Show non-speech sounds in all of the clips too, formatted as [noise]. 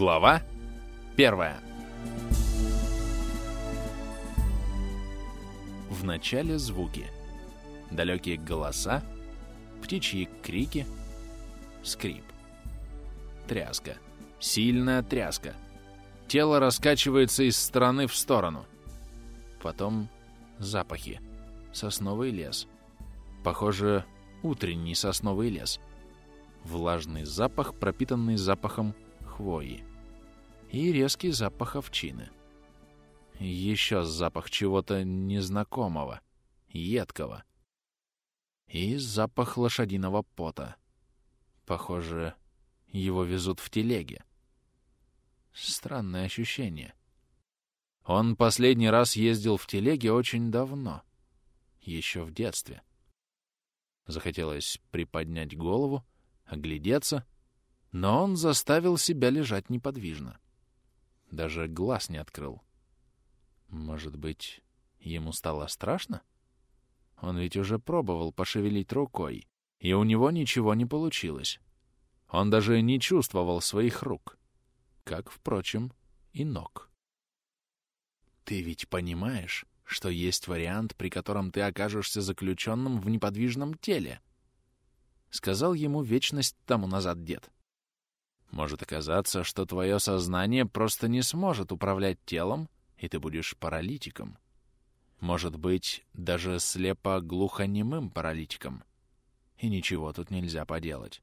Глава первая. В начале звуки. Далекие голоса, птичьи крики, скрип. Тряска. Сильная тряска. Тело раскачивается из стороны в сторону. Потом запахи. Сосновый лес. Похоже, утренний сосновый лес. Влажный запах, пропитанный запахом хвои. И резкий запах овчины. Еще запах чего-то незнакомого, едкого. И запах лошадиного пота. Похоже, его везут в телеге. Странное ощущение. Он последний раз ездил в телеге очень давно, еще в детстве. Захотелось приподнять голову, оглядеться, но он заставил себя лежать неподвижно. Даже глаз не открыл. Может быть, ему стало страшно? Он ведь уже пробовал пошевелить рукой, и у него ничего не получилось. Он даже не чувствовал своих рук, как, впрочем, и ног. Ты ведь понимаешь, что есть вариант, при котором ты окажешься заключенным в неподвижном теле? Сказал ему вечность тому назад дед. Может оказаться, что твое сознание просто не сможет управлять телом, и ты будешь паралитиком. Может быть, даже слепо-глухонемым паралитиком. И ничего тут нельзя поделать.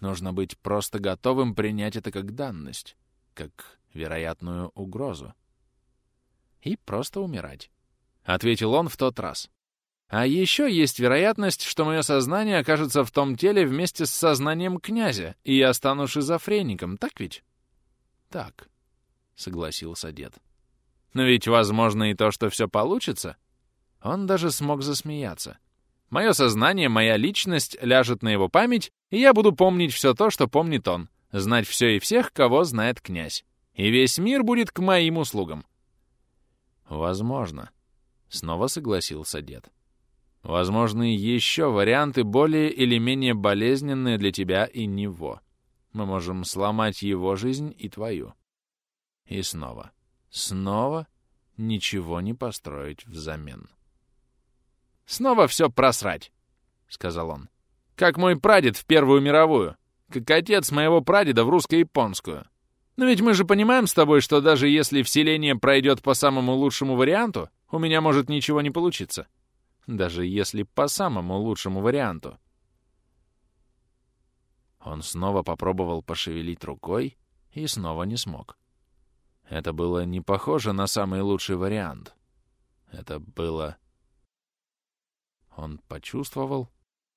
Нужно быть просто готовым принять это как данность, как вероятную угрозу. И просто умирать. Ответил он в тот раз. А еще есть вероятность, что мое сознание окажется в том теле вместе с сознанием князя, и я стану шизофреником, так ведь? Так, согласился дед. Но ведь возможно и то, что все получится. Он даже смог засмеяться. Мое сознание, моя личность ляжет на его память, и я буду помнить все то, что помнит он, знать все и всех, кого знает князь. И весь мир будет к моим услугам. Возможно. Снова согласился дед. Возможны еще варианты более или менее болезненные для тебя и него. Мы можем сломать его жизнь и твою. И снова, снова ничего не построить взамен. «Снова все просрать», — сказал он. «Как мой прадед в Первую мировую, как отец моего прадеда в русско-японскую. Но ведь мы же понимаем с тобой, что даже если вселение пройдет по самому лучшему варианту, у меня может ничего не получиться» даже если по самому лучшему варианту. Он снова попробовал пошевелить рукой и снова не смог. Это было не похоже на самый лучший вариант. Это было... Он почувствовал,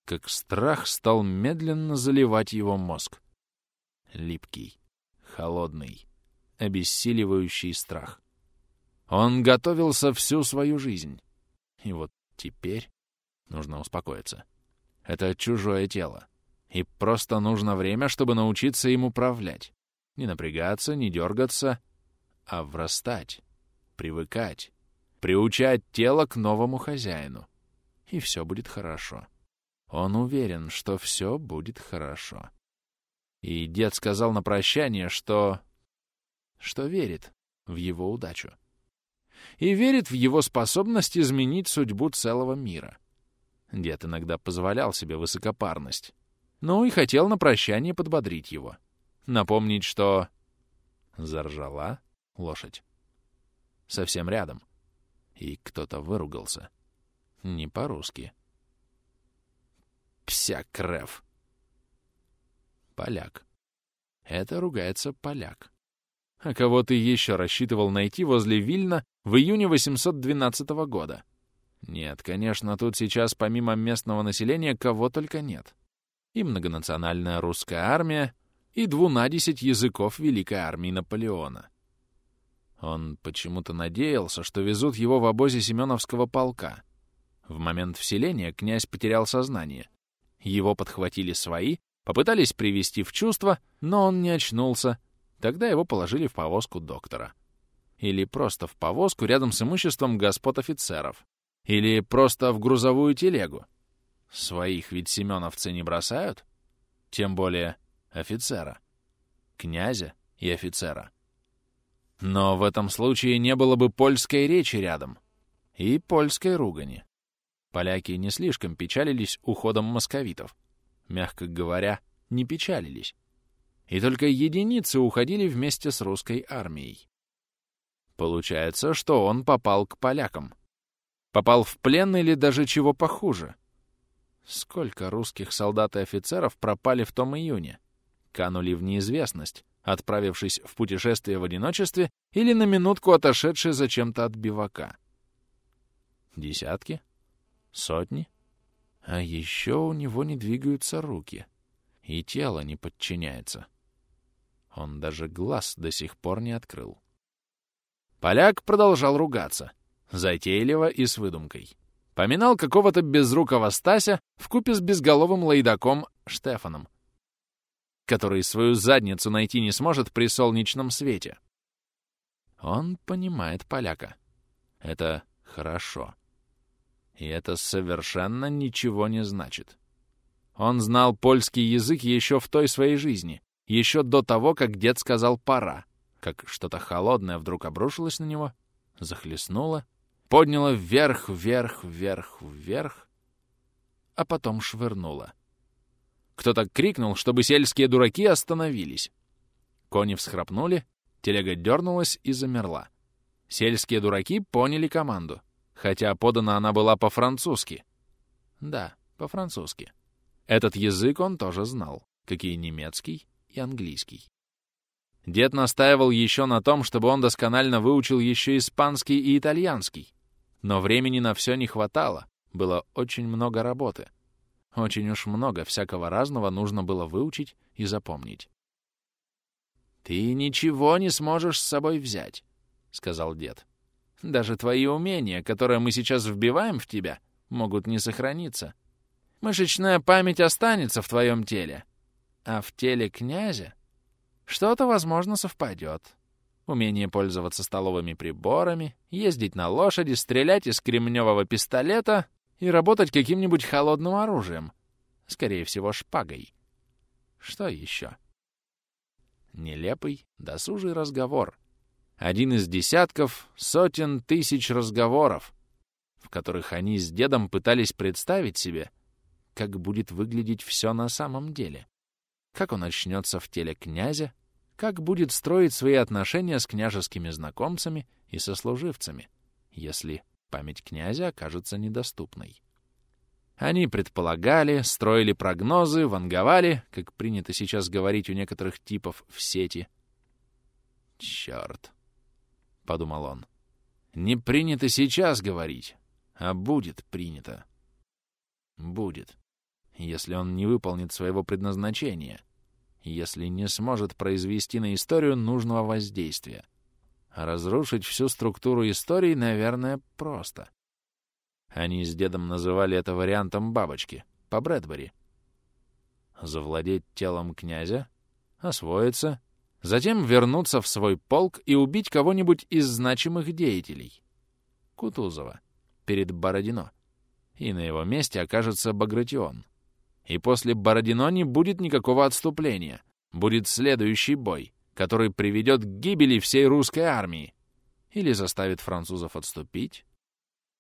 как страх стал медленно заливать его мозг. Липкий, холодный, обессиливающий страх. Он готовился всю свою жизнь. И вот Теперь нужно успокоиться. Это чужое тело. И просто нужно время, чтобы научиться им управлять. Не напрягаться, не дергаться, а врастать, привыкать, приучать тело к новому хозяину. И все будет хорошо. Он уверен, что все будет хорошо. И дед сказал на прощание, что... что верит в его удачу и верит в его способность изменить судьбу целого мира. Дед иногда позволял себе высокопарность. Ну и хотел на прощание подбодрить его. Напомнить, что... Заржала лошадь. Совсем рядом. И кто-то выругался. Не по-русски. Псякрев. Поляк. Это ругается поляк. А кого ты еще рассчитывал найти возле Вильна в июне 812 года? Нет, конечно, тут сейчас помимо местного населения кого только нет. И многонациональная русская армия, и двунадесять языков Великой армии Наполеона. Он почему-то надеялся, что везут его в обозе Семеновского полка. В момент вселения князь потерял сознание. Его подхватили свои, попытались привести в чувство, но он не очнулся, Тогда его положили в повозку доктора. Или просто в повозку рядом с имуществом господ офицеров. Или просто в грузовую телегу. Своих ведь семеновцы не бросают. Тем более офицера. Князя и офицера. Но в этом случае не было бы польской речи рядом и польской ругани. Поляки не слишком печалились уходом московитов. Мягко говоря, не печалились. И только единицы уходили вместе с русской армией. Получается, что он попал к полякам. Попал в плен или даже чего похуже. Сколько русских солдат и офицеров пропали в том июне? Канули в неизвестность, отправившись в путешествие в одиночестве или на минутку отошедшие зачем-то от бивака. Десятки? Сотни? А еще у него не двигаются руки, и тело не подчиняется. Он даже глаз до сих пор не открыл. Поляк продолжал ругаться, затейливо и с выдумкой. Поминал какого-то безрукого Стася вкупе с безголовым лайдаком Штефаном, который свою задницу найти не сможет при солнечном свете. Он понимает поляка. Это хорошо. И это совершенно ничего не значит. Он знал польский язык еще в той своей жизни, еще до того, как дед сказал «пора», как что-то холодное вдруг обрушилось на него, захлестнуло, подняло вверх, вверх, вверх, вверх, а потом швырнуло. Кто-то крикнул, чтобы сельские дураки остановились. Кони всхрапнули, телега дернулась и замерла. Сельские дураки поняли команду — хотя подана она была по-французски. Да, по-французски. Этот язык он тоже знал, как и немецкий и английский. Дед настаивал еще на том, чтобы он досконально выучил еще испанский и итальянский. Но времени на все не хватало, было очень много работы. Очень уж много всякого разного нужно было выучить и запомнить. «Ты ничего не сможешь с собой взять», — сказал дед. Даже твои умения, которые мы сейчас вбиваем в тебя, могут не сохраниться. Мышечная память останется в твоем теле. А в теле князя что-то, возможно, совпадет. Умение пользоваться столовыми приборами, ездить на лошади, стрелять из кремневого пистолета и работать каким-нибудь холодным оружием. Скорее всего, шпагой. Что еще? Нелепый, досужий разговор — один из десятков, сотен тысяч разговоров, в которых они с дедом пытались представить себе, как будет выглядеть все на самом деле. Как он очнется в теле князя, как будет строить свои отношения с княжескими знакомцами и сослуживцами, если память князя окажется недоступной. Они предполагали, строили прогнозы, ванговали, как принято сейчас говорить у некоторых типов в сети. Черт. — подумал он. «Не принято сейчас говорить, а будет принято». Будет, если он не выполнит своего предназначения, если не сможет произвести на историю нужного воздействия. разрушить всю структуру истории, наверное, просто. Они с дедом называли это вариантом бабочки, по Брэдбери. Завладеть телом князя, освоиться — Затем вернуться в свой полк и убить кого-нибудь из значимых деятелей. Кутузова. Перед Бородино. И на его месте окажется Багратион. И после Бородино не будет никакого отступления. Будет следующий бой, который приведет к гибели всей русской армии. Или заставит французов отступить.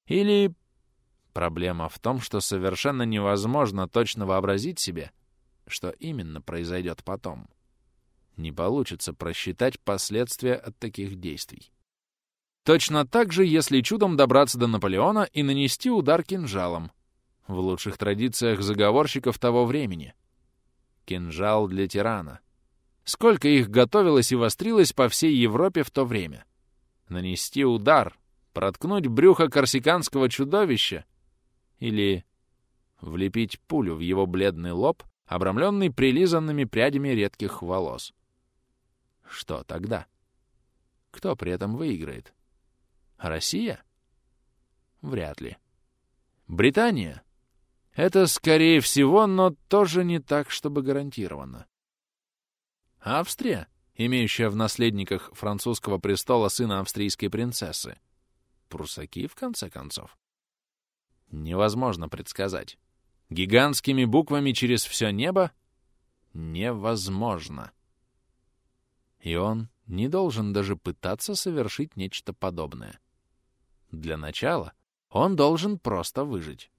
Или... Проблема в том, что совершенно невозможно точно вообразить себе, что именно произойдет потом не получится просчитать последствия от таких действий. Точно так же, если чудом добраться до Наполеона и нанести удар кинжалом, в лучших традициях заговорщиков того времени. Кинжал для тирана. Сколько их готовилось и вострилось по всей Европе в то время. Нанести удар, проткнуть брюхо корсиканского чудовища или влепить пулю в его бледный лоб, обрамленный прилизанными прядями редких волос. Что тогда? Кто при этом выиграет? Россия? Вряд ли. Британия? Это скорее всего, но тоже не так, чтобы гарантированно. Австрия, имеющая в наследниках французского престола сына австрийской принцессы. Прусаки, в конце концов. Невозможно предсказать. Гигантскими буквами через все небо? Невозможно. И он не должен даже пытаться совершить нечто подобное. Для начала он должен просто выжить.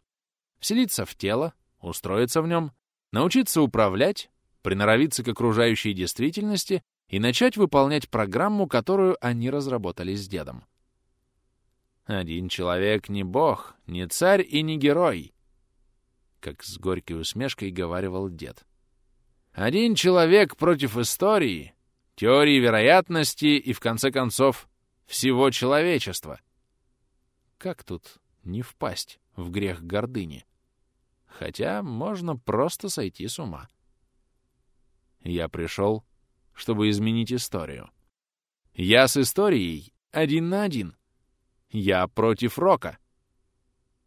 Вселиться в тело, устроиться в нем, научиться управлять, приноровиться к окружающей действительности и начать выполнять программу, которую они разработали с дедом. Один человек не бог, не царь и не герой, как с горькой усмешкой говаривал дед. Один человек против истории, теории вероятности и, в конце концов, всего человечества. Как тут не впасть в грех гордыни? Хотя можно просто сойти с ума. Я пришел, чтобы изменить историю. Я с историей один на один. Я против рока.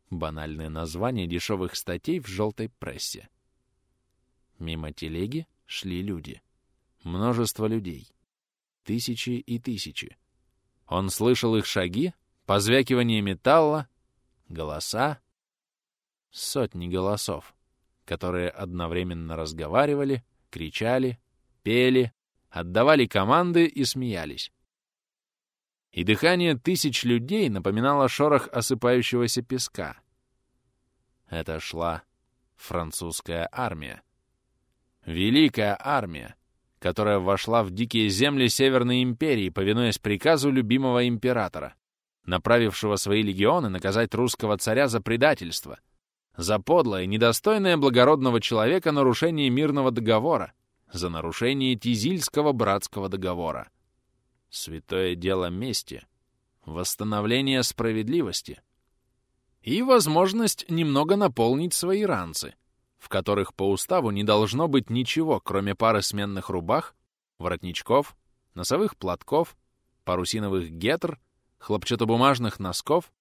Банальное название дешевых статей в желтой прессе. Мимо телеги шли люди. Множество людей. Тысячи и тысячи. Он слышал их шаги, позвякивание металла, голоса, сотни голосов, которые одновременно разговаривали, кричали, пели, отдавали команды и смеялись. И дыхание тысяч людей напоминало шорох осыпающегося песка. Это шла французская армия. Великая армия, которая вошла в дикие земли Северной империи, повинуясь приказу любимого императора, направившего свои легионы наказать русского царя за предательство, за подлое, недостойное благородного человека нарушение мирного договора, за нарушение Тизильского братского договора. Святое дело мести, восстановление справедливости и возможность немного наполнить свои ранцы, в которых по уставу не должно быть ничего, кроме пары сменных рубах, воротничков, носовых платков, парусиновых гетр, хлопчатобумажных носков,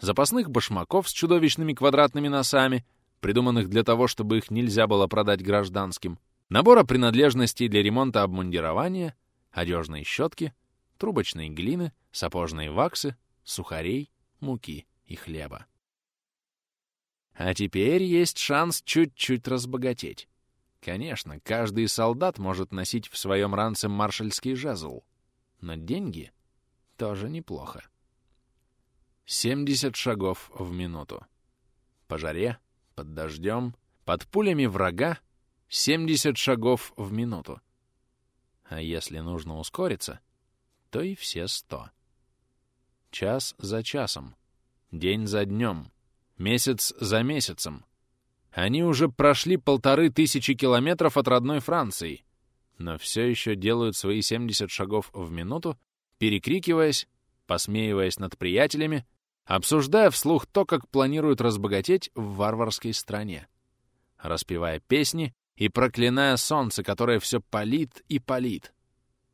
запасных башмаков с чудовищными квадратными носами, придуманных для того, чтобы их нельзя было продать гражданским, набора принадлежностей для ремонта обмундирования, одежной щетки, трубочной глины, сапожной ваксы, сухарей, муки и хлеба. А теперь есть шанс чуть-чуть разбогатеть. Конечно, каждый солдат может носить в своем ранце маршальский жезл, но деньги тоже неплохо. 70 шагов в минуту. По жаре, под дождем, под пулями врага 70 шагов в минуту. А если нужно ускориться, то и все 100. Час за часом, день за днем, месяц за месяцем. Они уже прошли полторы тысячи километров от родной Франции, но все еще делают свои 70 шагов в минуту, перекрикиваясь, посмеиваясь над приятелями, обсуждая вслух то, как планируют разбогатеть в варварской стране, распевая песни и проклиная солнце, которое все палит и палит,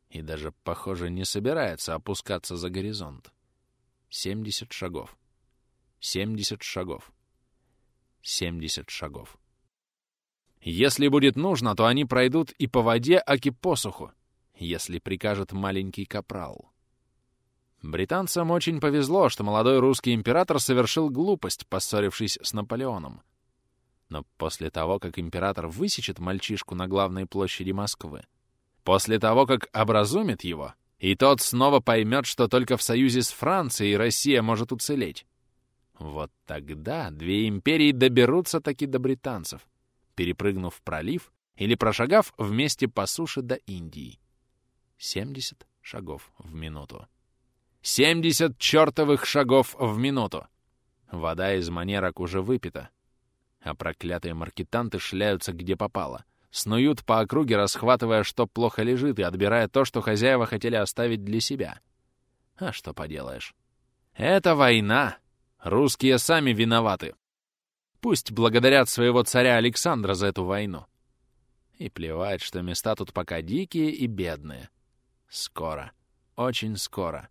и даже, похоже, не собирается опускаться за горизонт. 70 шагов. 70 шагов. 70 шагов. Если будет нужно, то они пройдут и по воде, аки посуху, если прикажет маленький капрал. Британцам очень повезло, что молодой русский император совершил глупость, поссорившись с Наполеоном. Но после того, как император высечет мальчишку на главной площади Москвы, после того, как образумит его, и тот снова поймет, что только в союзе с Францией Россия может уцелеть, вот тогда две империи доберутся таки до британцев, перепрыгнув пролив или прошагав вместе по суше до Индии. 70 шагов в минуту. 70 чертовых шагов в минуту! Вода из манерок уже выпита, а проклятые маркетанты шляются где попало, снуют по округе, расхватывая, что плохо лежит, и отбирая то, что хозяева хотели оставить для себя. А что поделаешь? Это война! Русские сами виноваты. Пусть благодарят своего царя Александра за эту войну. И плевать, что места тут пока дикие и бедные. Скоро, очень скоро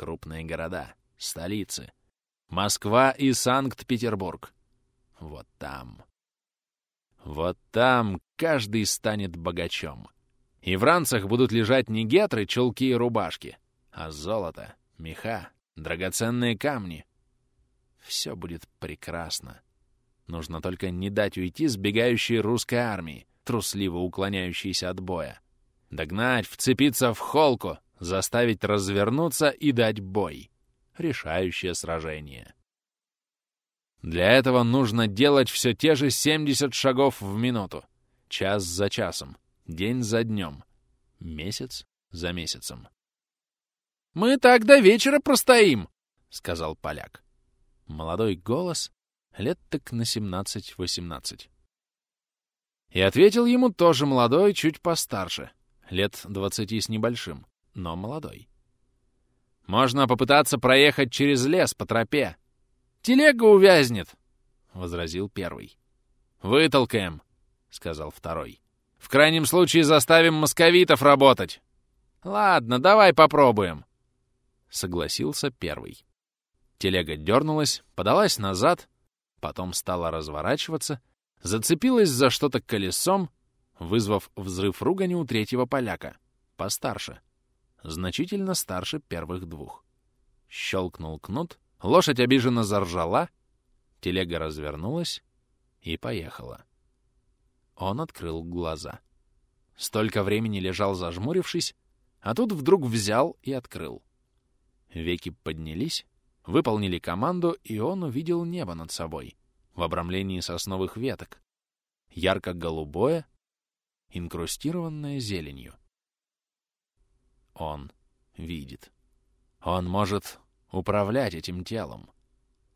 крупные города, столицы. Москва и Санкт-Петербург. Вот там. Вот там каждый станет богачом. И в ранцах будут лежать не гетры, чулки и рубашки, а золото, меха, драгоценные камни. Все будет прекрасно. Нужно только не дать уйти сбегающей русской армии, трусливо уклоняющейся от боя. Догнать, вцепиться в холку, заставить развернуться и дать бой. Решающее сражение. Для этого нужно делать все те же 70 шагов в минуту. Час за часом, день за днем, месяц за месяцем. «Мы так до вечера простоим!» — сказал поляк. Молодой голос, лет так на 17-18. И ответил ему тоже молодой, чуть постарше, лет 20 с небольшим, но молодой. «Можно попытаться проехать через лес по тропе. Телега увязнет!» — возразил первый. «Вытолкаем!» — сказал второй. «В крайнем случае заставим московитов работать!» «Ладно, давай попробуем!» — согласился первый. Телега дернулась, подалась назад, потом стала разворачиваться, зацепилась за что-то колесом, вызвав взрыв ругани у третьего поляка, постарше, значительно старше первых двух. Щелкнул кнут, лошадь обиженно заржала, телега развернулась и поехала. Он открыл глаза. Столько времени лежал зажмурившись, а тут вдруг взял и открыл. Веки поднялись, выполнили команду, и он увидел небо над собой в обрамлении сосновых веток, ярко-голубое, инкрустированное зеленью. Он видит. Он может управлять этим телом.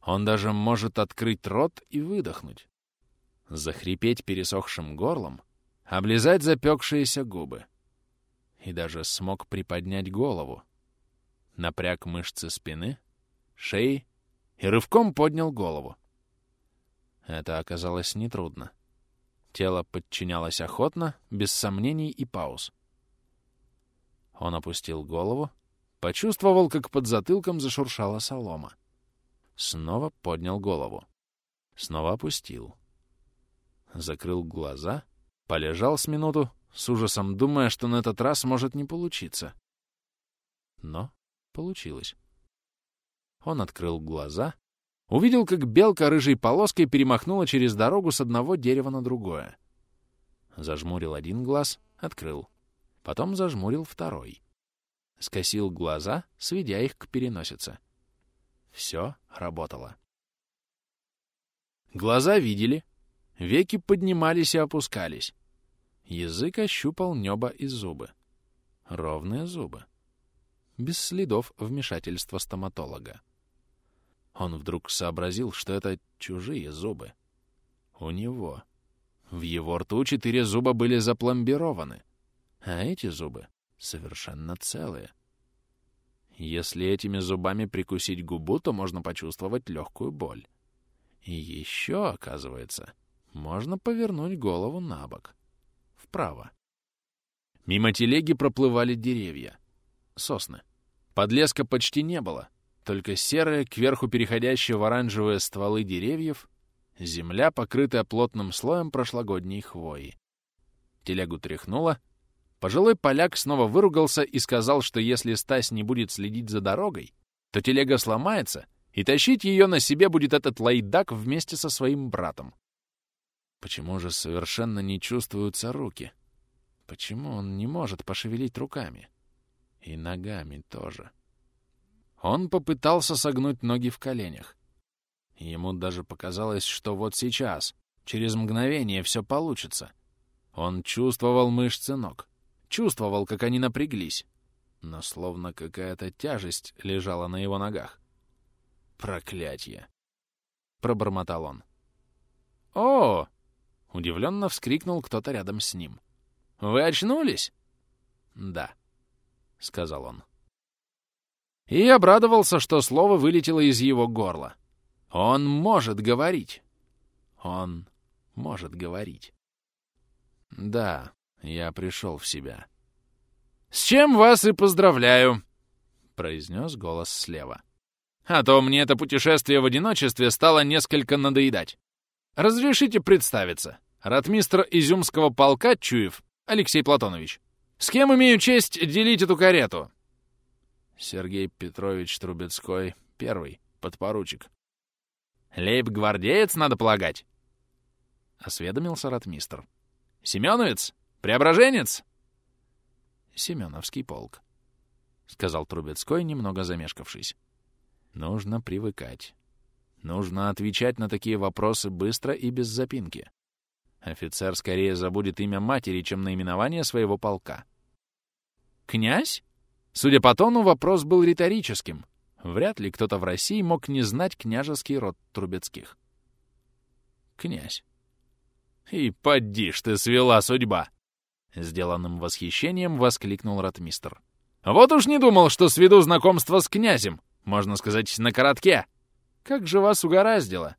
Он даже может открыть рот и выдохнуть. Захрипеть пересохшим горлом, облизать запекшиеся губы. И даже смог приподнять голову, напряг мышцы спины, шеи и рывком поднял голову. Это оказалось нетрудно. Тело подчинялось охотно, без сомнений и пауз. Он опустил голову, почувствовал, как под затылком зашуршала солома. Снова поднял голову. Снова опустил. Закрыл глаза, полежал с минуту, с ужасом думая, что на этот раз может не получиться. Но Получилось. Он открыл глаза, увидел, как белка рыжей полоской перемахнула через дорогу с одного дерева на другое. Зажмурил один глаз, открыл. Потом зажмурил второй. Скосил глаза, сведя их к переносице. Все работало. Глаза видели, веки поднимались и опускались. Язык ощупал небо и зубы. Ровные зубы без следов вмешательства стоматолога. Он вдруг сообразил, что это чужие зубы. У него. В его рту четыре зуба были запломбированы, а эти зубы совершенно целые. Если этими зубами прикусить губу, то можно почувствовать легкую боль. И еще, оказывается, можно повернуть голову на бок. Вправо. Мимо телеги проплывали деревья сосны. Подлеска почти не было, только серые, кверху переходящие в оранжевые стволы деревьев, земля, покрытая плотным слоем прошлогодней хвои. Телегу тряхнуло. Пожилой поляк снова выругался и сказал, что если Стась не будет следить за дорогой, то телега сломается, и тащить ее на себе будет этот лайдак вместе со своим братом. Почему же совершенно не чувствуются руки? Почему он не может пошевелить руками? И ногами тоже. Он попытался согнуть ноги в коленях. Ему даже показалось, что вот сейчас, через мгновение, все получится. Он чувствовал мышцы ног, чувствовал, как они напряглись, но словно какая-то тяжесть лежала на его ногах. «Проклятье!» — пробормотал он. «О!» — удивленно вскрикнул кто-то рядом с ним. «Вы очнулись?» «Да». — сказал он. И обрадовался, что слово вылетело из его горла. Он может говорить. Он может говорить. Да, я пришел в себя. «С чем вас и поздравляю!» — произнес голос слева. «А то мне это путешествие в одиночестве стало несколько надоедать. Разрешите представиться. Ратмистр Изюмского полка Чуев Алексей Платонович. С кем имею честь делить эту карету?» Сергей Петрович Трубецкой, первый, подпоручик. «Лейб-гвардеец, надо полагать?» — осведомился ратмистр. «Семеновец? Преображенец?» Семеновский полк, — сказал Трубецкой, немного замешкавшись. Нужно привыкать. Нужно отвечать на такие вопросы быстро и без запинки. Офицер скорее забудет имя матери, чем наименование своего полка. «Князь?» Судя по тону, вопрос был риторическим. Вряд ли кто-то в России мог не знать княжеский род Трубецких. «Князь». «И поди ж ты свела судьба!» Сделанным восхищением воскликнул ратмистр. «Вот уж не думал, что сведу знакомство с князем, можно сказать, на коротке. Как же вас угораздило?»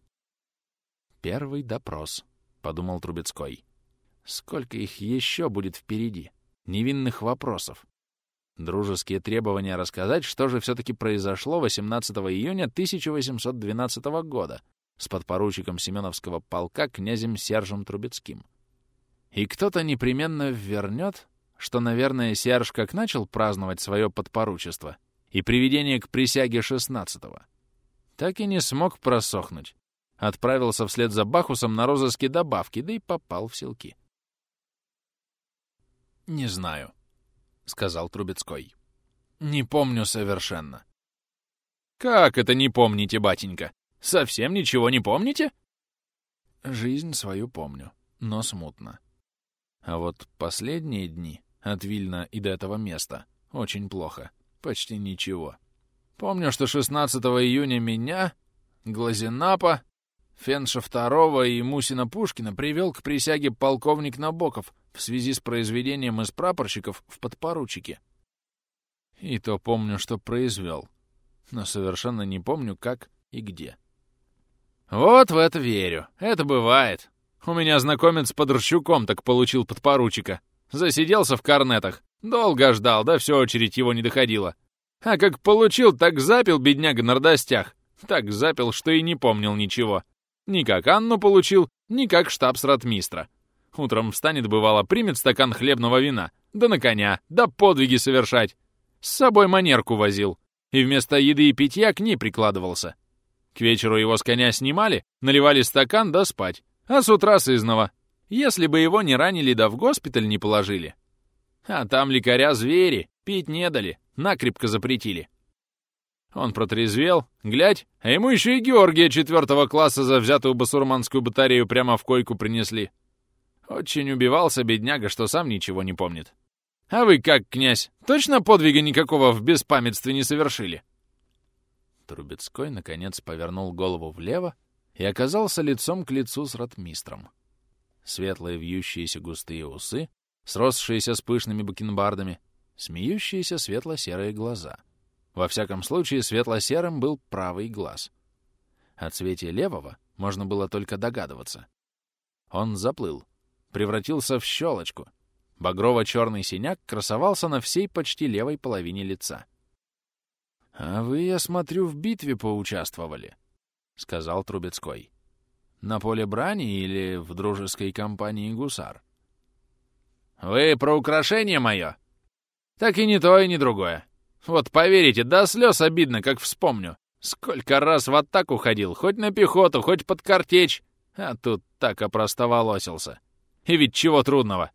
«Первый допрос», — подумал Трубецкой. «Сколько их еще будет впереди? Невинных вопросов. Дружеские требования рассказать, что же все-таки произошло 18 июня 1812 года с подпоручиком Семеновского полка князем Сержем Трубецким. И кто-то непременно вернет, что, наверное, Серж как начал праздновать свое подпоручество и приведение к присяге 16-го, так и не смог просохнуть. Отправился вслед за Бахусом на розыске добавки, да и попал в селки. «Не знаю», — сказал Трубецкой. «Не помню совершенно». «Как это не помните, батенька? Совсем ничего не помните?» «Жизнь свою помню, но смутно. А вот последние дни от Вильна и до этого места очень плохо, почти ничего. Помню, что 16 июня меня, Глазенапа, Фенша II и Мусина Пушкина привел к присяге полковник Набоков в связи с произведением из прапорщиков в подпоручике. И то помню, что произвел, но совершенно не помню, как и где. Вот в это верю. Это бывает. У меня знакомец под Рщуком так получил подпоручика. Засиделся в корнетах. Долго ждал, да все очередь его не доходила. А как получил, так запил бедняга на радостях. Так запил, что и не помнил ничего. Ни как Анну получил, ни как штабс-ратмистра. Утром встанет, бывало, примет стакан хлебного вина, да на коня, да подвиги совершать. С собой манерку возил, и вместо еды и питья к ней прикладывался. К вечеру его с коня снимали, наливали стакан да спать а с утра сызнова. Если бы его не ранили да в госпиталь не положили. А там лекаря звери, пить не дали, накрепко запретили. Он протрезвел, глядь, а ему еще и Георгия четвертого класса за взятую басурманскую батарею прямо в койку принесли. Очень убивался бедняга, что сам ничего не помнит. А вы как, князь, точно подвига никакого в беспамятстве не совершили?» Трубецкой, наконец, повернул голову влево, и оказался лицом к лицу с ротмистром. Светлые вьющиеся густые усы, сросшиеся с пышными бакенбардами, смеющиеся светло-серые глаза. Во всяком случае, светло-серым был правый глаз. О цвете левого можно было только догадываться. Он заплыл, превратился в щелочку. Багрово-черный синяк красовался на всей почти левой половине лица. «А вы, я смотрю, в битве поучаствовали», — сказал Трубецкой. «На поле брани или в дружеской компании гусар?» «Вы про украшение мое?» «Так и не то, и не другое. Вот поверите, до слез обидно, как вспомню. Сколько раз в атаку ходил, хоть на пехоту, хоть под картечь, а тут так опростоволосился. И ведь чего трудного?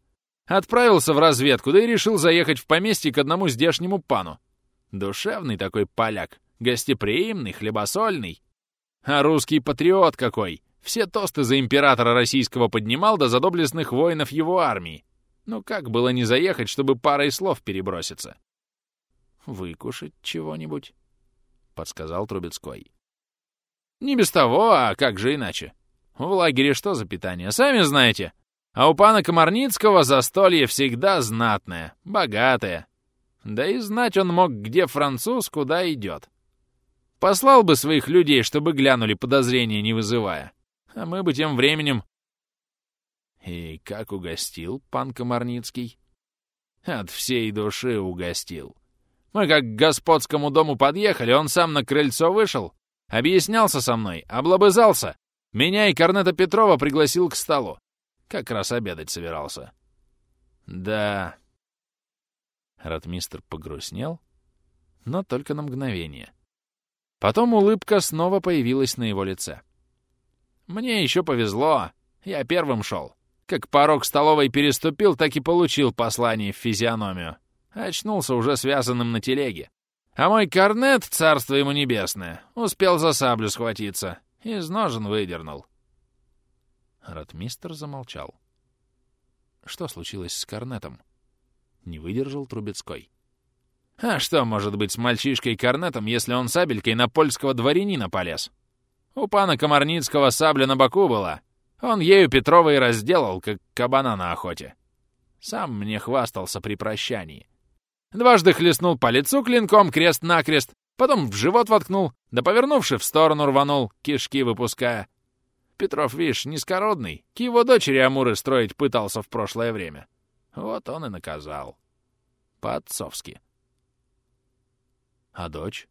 Отправился в разведку, да и решил заехать в поместье к одному здешнему пану. Душевный такой поляк, гостеприимный, хлебосольный. А русский патриот какой! Все тосты за императора российского поднимал, да за доблестных воинов его армии. Ну как было не заехать, чтобы парой слов переброситься? «Выкушать чего-нибудь?» — подсказал Трубецкой. «Не без того, а как же иначе? В лагере что за питание, сами знаете. А у пана Комарницкого застолье всегда знатное, богатое. Да и знать он мог, где француз, куда идет. Послал бы своих людей, чтобы глянули, подозрения не вызывая. А мы бы тем временем... И как угостил пан Комарницкий? От всей души угостил. Мы как к господскому дому подъехали, он сам на крыльцо вышел, объяснялся со мной, облобызался. Меня и Корнета Петрова пригласил к столу. Как раз обедать собирался. Да. Ратмистр погрустнел, но только на мгновение. Потом улыбка снова появилась на его лице. «Мне еще повезло. Я первым шел. Как порог столовой переступил, так и получил послание в физиономию. Очнулся уже связанным на телеге. А мой корнет, царство ему небесное, успел за саблю схватиться. Из ножен выдернул. Ратмистр замолчал. Что случилось с корнетом? Не выдержал Трубецкой. А что может быть с мальчишкой-корнетом, если он сабелькой на польского дворянина полез? У пана Комарницкого сабля на боку была. Он ею Петрова и разделал, как кабана на охоте. Сам мне хвастался при прощании. Дважды хлестнул по лицу клинком крест-накрест, потом в живот воткнул, да повернувши в сторону рванул, кишки выпуская. Петров, видишь, низкородный, к его дочери Амуры строить пытался в прошлое время. Вот он и наказал. По-отцовски. А дочь?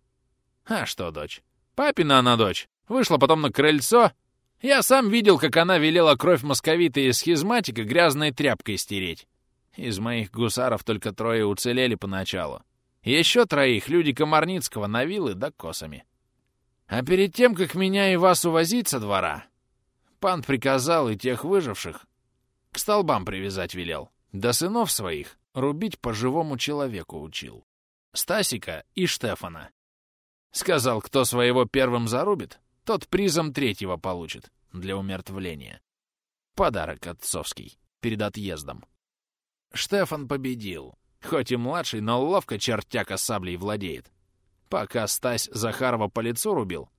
А что дочь? Папина она дочь. Вышла потом на крыльцо. Я сам видел, как она велела кровь московита и схизматика грязной тряпкой стереть. Из моих гусаров только трое уцелели поначалу. Еще троих люди Комарницкого на вилы да косами. А перед тем, как меня и вас увозить со двора, пан приказал и тех выживших к столбам привязать велел, да сынов своих рубить по живому человеку учил. Стасика и Штефана. Сказал, кто своего первым зарубит, тот призом третьего получит для умертвления. Подарок отцовский перед отъездом. Штефан победил. Хоть и младший, но ловко чертяка саблей владеет. Пока Стась Захарова по лицу рубил,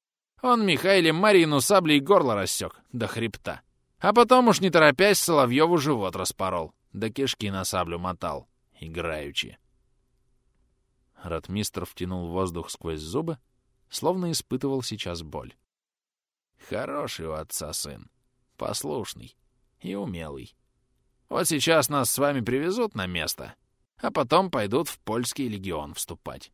он Михаиле Марину саблей горло рассек до хребта. А потом уж не торопясь Соловьеву живот распорол, да кишки на саблю мотал, играючи. Ратмистр втянул воздух сквозь зубы, словно испытывал сейчас боль. Хороший у отца сын, послушный и умелый. Вот сейчас нас с вами привезут на место, а потом пойдут в польский легион вступать.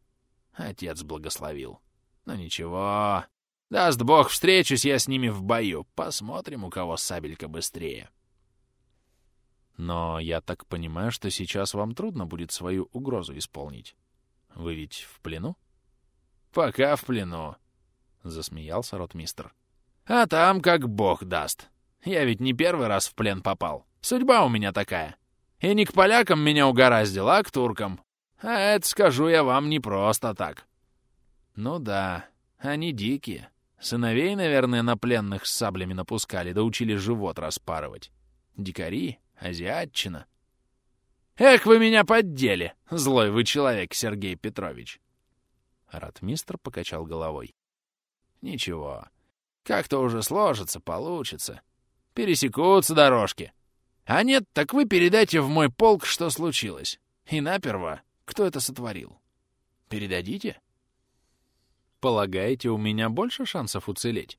Отец благословил. Но ну ничего, даст бог, встречусь я с ними в бою. Посмотрим, у кого сабелька быстрее. Но я так понимаю, что сейчас вам трудно будет свою угрозу исполнить. Вы ведь в плену? Пока в плену, — засмеялся ротмистр. А там как бог даст. Я ведь не первый раз в плен попал. Судьба у меня такая. И не к полякам меня угораздило, а к туркам. А это, скажу я вам, не просто так. Ну да, они дикие. Сыновей, наверное, на пленных с саблями напускали, да учили живот распарывать. Дикари, азиатчина. Эх, вы меня поддели, злой вы человек, Сергей Петрович. Ратмистр покачал головой. Ничего, как-то уже сложится, получится. Пересекутся дорожки. А нет, так вы передайте в мой полк, что случилось. И наперво, кто это сотворил. Передадите? Полагаете, у меня больше шансов уцелеть?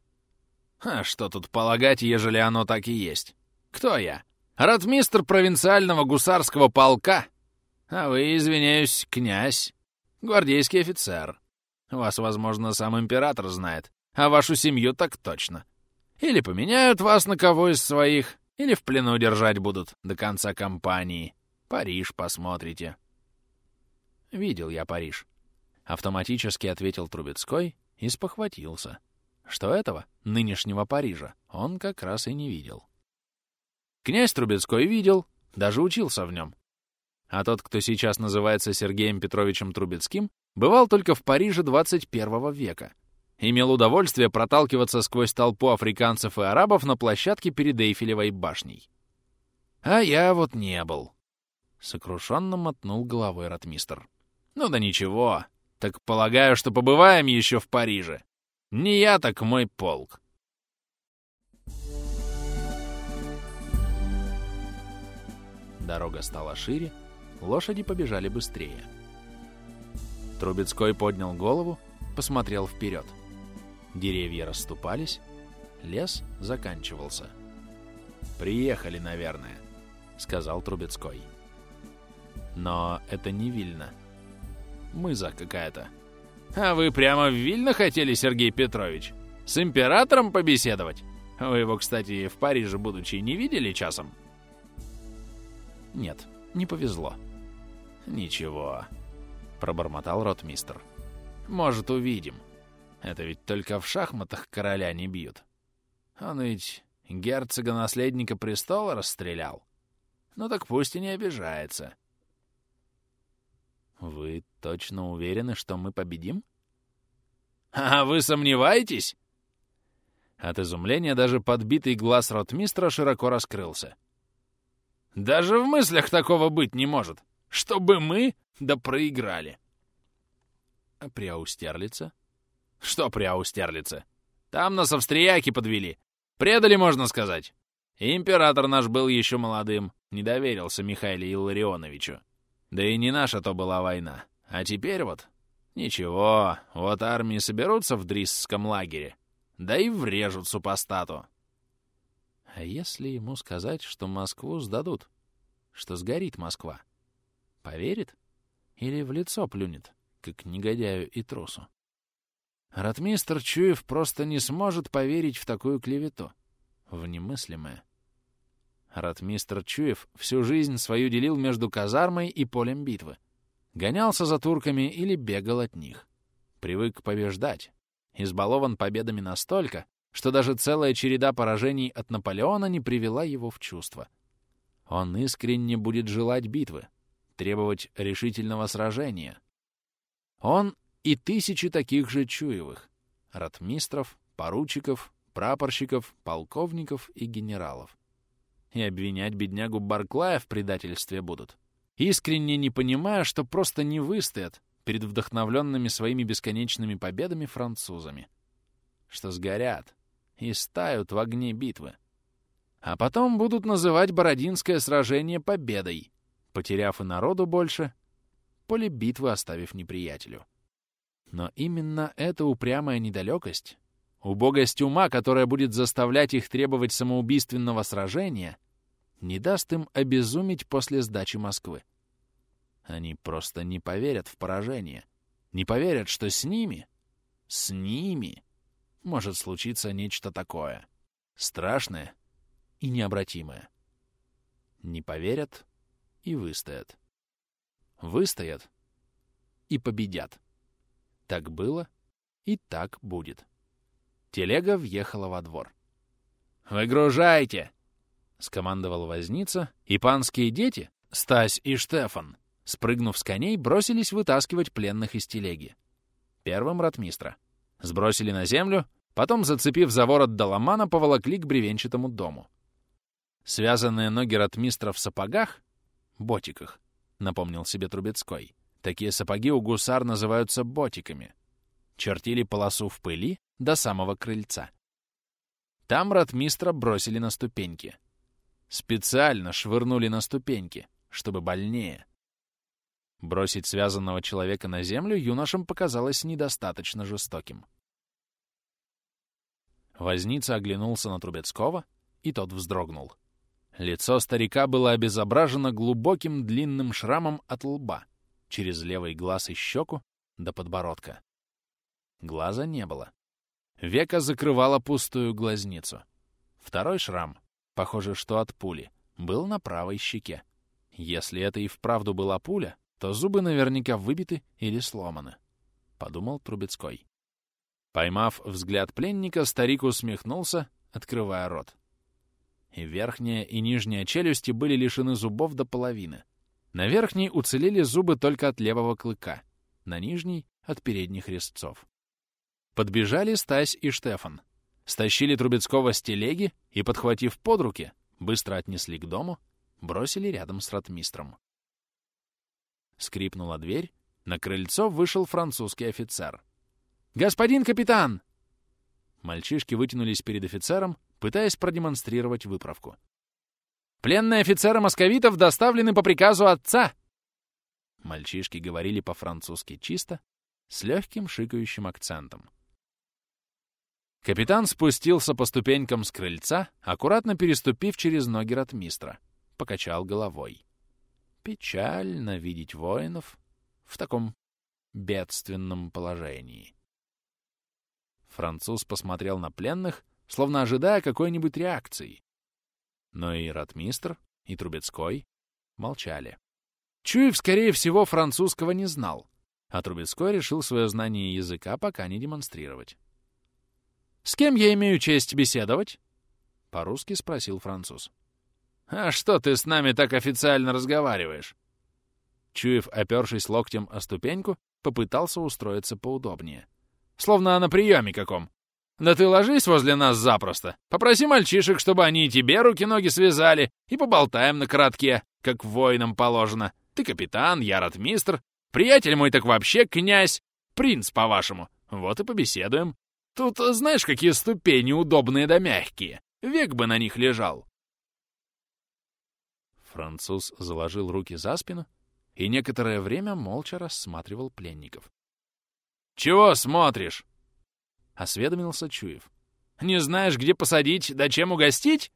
А что тут полагать, ежели оно так и есть? Кто я? Ратмистр провинциального гусарского полка? А вы, извиняюсь, князь, гвардейский офицер. Вас, возможно, сам император знает, а вашу семью так точно. Или поменяют вас на кого из своих, или в плену держать будут до конца кампании. Париж посмотрите. Видел я Париж. Автоматически ответил Трубецкой и спохватился, что этого, нынешнего Парижа, он как раз и не видел. Князь Трубецкой видел, даже учился в нем. А тот, кто сейчас называется Сергеем Петровичем Трубецким, бывал только в Париже 21 века — имел удовольствие проталкиваться сквозь толпу африканцев и арабов на площадке перед Эйфелевой башней. А я вот не был. Сокрушенно мотнул головой ротмистр. Ну да ничего. Так полагаю, что побываем еще в Париже. Не я, так мой полк. Дорога стала шире, лошади побежали быстрее. Трубецкой поднял голову, посмотрел вперед. Деревья расступались, лес заканчивался. «Приехали, наверное», — сказал Трубецкой. «Но это не Вильно. Мыза какая-то». «А вы прямо в Вильно хотели, Сергей Петрович? С императором побеседовать? Вы его, кстати, в Париже, будучи, не видели часом?» «Нет, не повезло». «Ничего», — пробормотал ротмистр. «Может, увидим. Это ведь только в шахматах короля не бьют. Он ведь герцога-наследника престола расстрелял. Ну так пусть и не обижается. Вы точно уверены, что мы победим? [laughs] А вы сомневаетесь? От изумления даже подбитый глаз ротмистра широко раскрылся. Даже в мыслях такого быть не может, чтобы мы да проиграли. А при Аустерлице? Что при Аустерлице? Там нас австрияки подвели. Предали, можно сказать. Император наш был еще молодым, не доверился Михаилу Илларионовичу. Да и не наша то была война. А теперь вот... Ничего, вот армии соберутся в Дриссском лагере, да и врежут супостату. А если ему сказать, что Москву сдадут? Что сгорит Москва? Поверит? Или в лицо плюнет, как негодяю и трусу? Ратмистр Чуев просто не сможет поверить в такую клевету. В немыслимое. Ратмистр Чуев всю жизнь свою делил между казармой и полем битвы. Гонялся за турками или бегал от них. Привык побеждать. Избалован победами настолько, что даже целая череда поражений от Наполеона не привела его в чувство. Он искренне будет желать битвы, требовать решительного сражения. Он и тысячи таких же Чуевых — ратмистров, поручиков, прапорщиков, полковников и генералов. И обвинять беднягу Барклая в предательстве будут, искренне не понимая, что просто не выстоят перед вдохновленными своими бесконечными победами французами, что сгорят и стают в огне битвы. А потом будут называть Бородинское сражение победой, потеряв и народу больше, поле битвы оставив неприятелю. Но именно эта упрямая недалекость, убогость ума, которая будет заставлять их требовать самоубийственного сражения, не даст им обезумить после сдачи Москвы. Они просто не поверят в поражение. Не поверят, что с ними, с ними может случиться нечто такое. Страшное и необратимое. Не поверят и выстоят. Выстоят и победят. Так было и так будет. Телега въехала во двор. «Выгружайте!» — скомандовал возница, и панские дети, Стась и Штефан, спрыгнув с коней, бросились вытаскивать пленных из телеги. Первым ратмистра. Сбросили на землю, потом, зацепив за ворот доломана, поволокли к бревенчатому дому. Связанные ноги ратмистра в сапогах, ботиках, напомнил себе Трубецкой. Такие сапоги у гусар называются ботиками. Чертили полосу в пыли до самого крыльца. Там ратмистра бросили на ступеньки. Специально швырнули на ступеньки, чтобы больнее. Бросить связанного человека на землю юношам показалось недостаточно жестоким. Возница оглянулся на Трубецкого, и тот вздрогнул. Лицо старика было обезображено глубоким длинным шрамом от лба, через левый глаз и щеку до подбородка. Глаза не было. Века закрывала пустую глазницу. Второй шрам, похоже, что от пули, был на правой щеке. Если это и вправду была пуля, то зубы наверняка выбиты или сломаны, — подумал Трубецкой. Поймав взгляд пленника, старик усмехнулся, открывая рот. И верхняя, и нижняя челюсти были лишены зубов до половины. На верхней уцелели зубы только от левого клыка, на нижней — от передних резцов. Подбежали Стась и Штефан. Стащили Трубецкого с телеги и, подхватив под руки, быстро отнесли к дому, бросили рядом с ратмистром. Скрипнула дверь, на крыльцо вышел французский офицер. «Господин капитан!» Мальчишки вытянулись перед офицером, пытаясь продемонстрировать выправку. «Пленные офицеры московитов доставлены по приказу отца!» Мальчишки говорили по-французски чисто, с легким шикающим акцентом. Капитан спустился по ступенькам с крыльца, аккуратно переступив через ноги ратмистра. Покачал головой. Печально видеть воинов в таком бедственном положении. Француз посмотрел на пленных, словно ожидая какой-нибудь реакции. Но и ратмистр, и Трубецкой молчали. Чуев, скорее всего, французского не знал, а Трубецкой решил свое знание языка пока не демонстрировать. «С кем я имею честь беседовать?» — по-русски спросил француз. «А что ты с нами так официально разговариваешь?» Чуев, опершись локтем о ступеньку, попытался устроиться поудобнее. Словно на приеме каком. Да ты ложись возле нас запросто. Попроси мальчишек, чтобы они и тебе руки-ноги связали, и поболтаем на коротке, как воинам положено. Ты капитан, я ратмистр, приятель мой так вообще князь, принц, по-вашему. Вот и побеседуем. Тут знаешь, какие ступени удобные да мягкие. Век бы на них лежал. Француз заложил руки за спину и некоторое время молча рассматривал пленников. «Чего смотришь?» — осведомился Чуев. «Не знаешь, где посадить, да чем угостить?»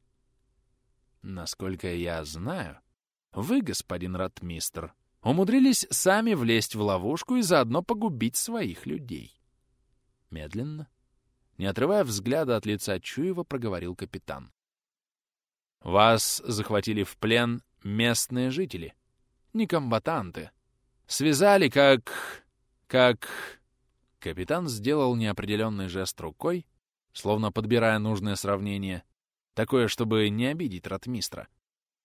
«Насколько я знаю, вы, господин ратмистр, умудрились сами влезть в ловушку и заодно погубить своих людей». Медленно, не отрывая взгляда от лица Чуева, проговорил капитан. «Вас захватили в плен местные жители, не комбатанты. Связали как... как...» Капитан сделал неопределенный жест рукой, словно подбирая нужное сравнение, такое, чтобы не обидеть ратмистра.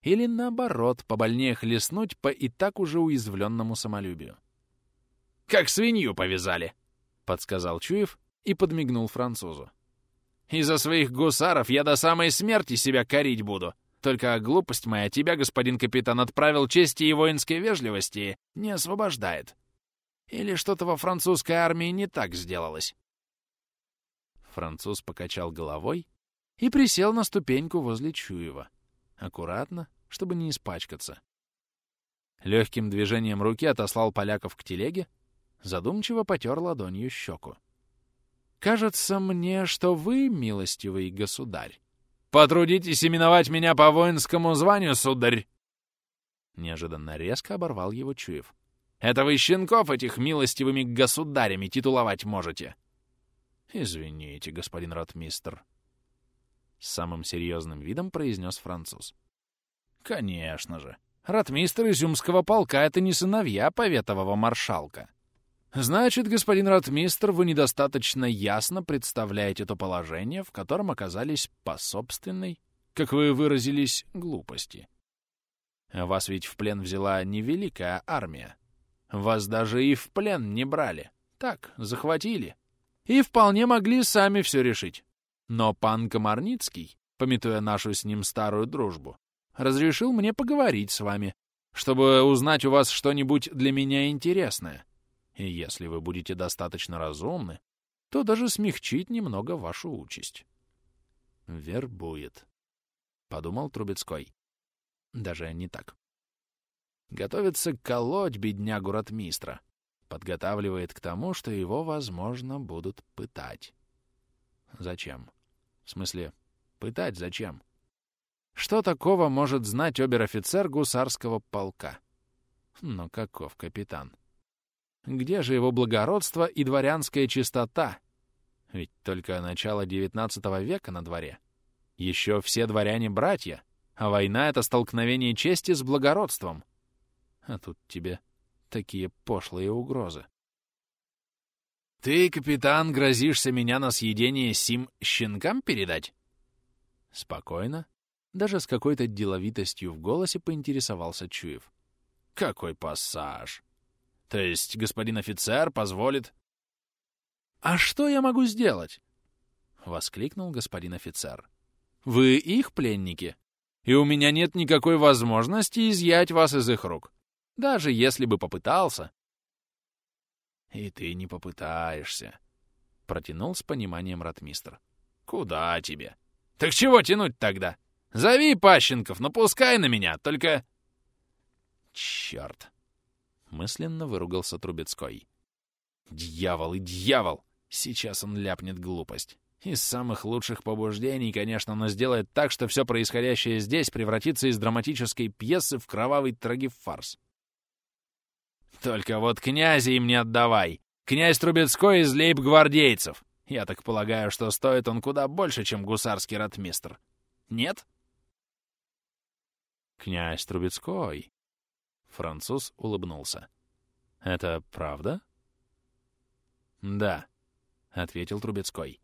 Или, наоборот, побольнее хлестнуть по и так уже уязвленному самолюбию. «Как свинью повязали!» — подсказал Чуев и подмигнул французу. «Из-за своих гусаров я до самой смерти себя корить буду!» Только глупость моя тебя, господин капитан, отправил чести и воинской вежливости не освобождает. Или что-то во французской армии не так сделалось?» Француз покачал головой и присел на ступеньку возле Чуева. Аккуратно, чтобы не испачкаться. Легким движением руки отослал поляков к телеге, задумчиво потер ладонью щеку. «Кажется мне, что вы, милостивый государь, Потрудитесь именовать меня по воинскому званию, сударь!» Неожиданно резко оборвал его Чуев. «Это вы щенков этих милостивыми государями титуловать можете!» «Извините, господин ротмистр», — самым серьезным видом произнес француз. «Конечно же. Ротмистр Изюмского полка — это не сыновья поветового маршалка. Значит, господин Ратмистр, вы недостаточно ясно представляете то положение, в котором оказались по собственной, как вы выразились, глупости. Вас ведь в плен взяла не великая армия. Вас даже и в плен не брали. Так, захватили. И вполне могли сами все решить. Но пан Комарницкий, пометуя нашу с ним старую дружбу, разрешил мне поговорить с вами, чтобы узнать у вас что-нибудь для меня интересное. И если вы будете достаточно разумны, то даже смягчить немного вашу участь. «Вербует», — подумал Трубецкой. Даже не так. Готовится колоть беднягу ратмистра. Подготавливает к тому, что его, возможно, будут пытать. Зачем? В смысле, пытать зачем? Что такого может знать обер-офицер гусарского полка? Но каков капитан? Где же его благородство и дворянская чистота? Ведь только начало XIX века на дворе. Еще все дворяне-братья, а война — это столкновение чести с благородством. А тут тебе такие пошлые угрозы. «Ты, капитан, грозишься меня на съедение сим щенкам передать?» Спокойно, даже с какой-то деловитостью в голосе поинтересовался Чуев. «Какой пассаж! То есть господин офицер позволит... «А что я могу сделать?» — воскликнул господин офицер. «Вы их пленники, и у меня нет никакой возможности изъять вас из их рук, даже если бы попытался». «И ты не попытаешься», — протянул с пониманием ратмистр. «Куда тебе? Так чего тянуть тогда? Зови Пащенков, напускай на меня, только...» «Черт!» — мысленно выругался Трубецкой. «Дьявол и дьявол! Сейчас он ляпнет глупость. Из самых лучших побуждений, конечно, но сделает так, что все происходящее здесь превратится из драматической пьесы в кровавый трагифарс. Только вот князя им не отдавай. Князь Трубецкой из лейб-гвардейцев. Я так полагаю, что стоит он куда больше, чем гусарский ратмистр. Нет? Князь Трубецкой, Француз улыбнулся. «Это правда?» «Да», — ответил Трубецкой.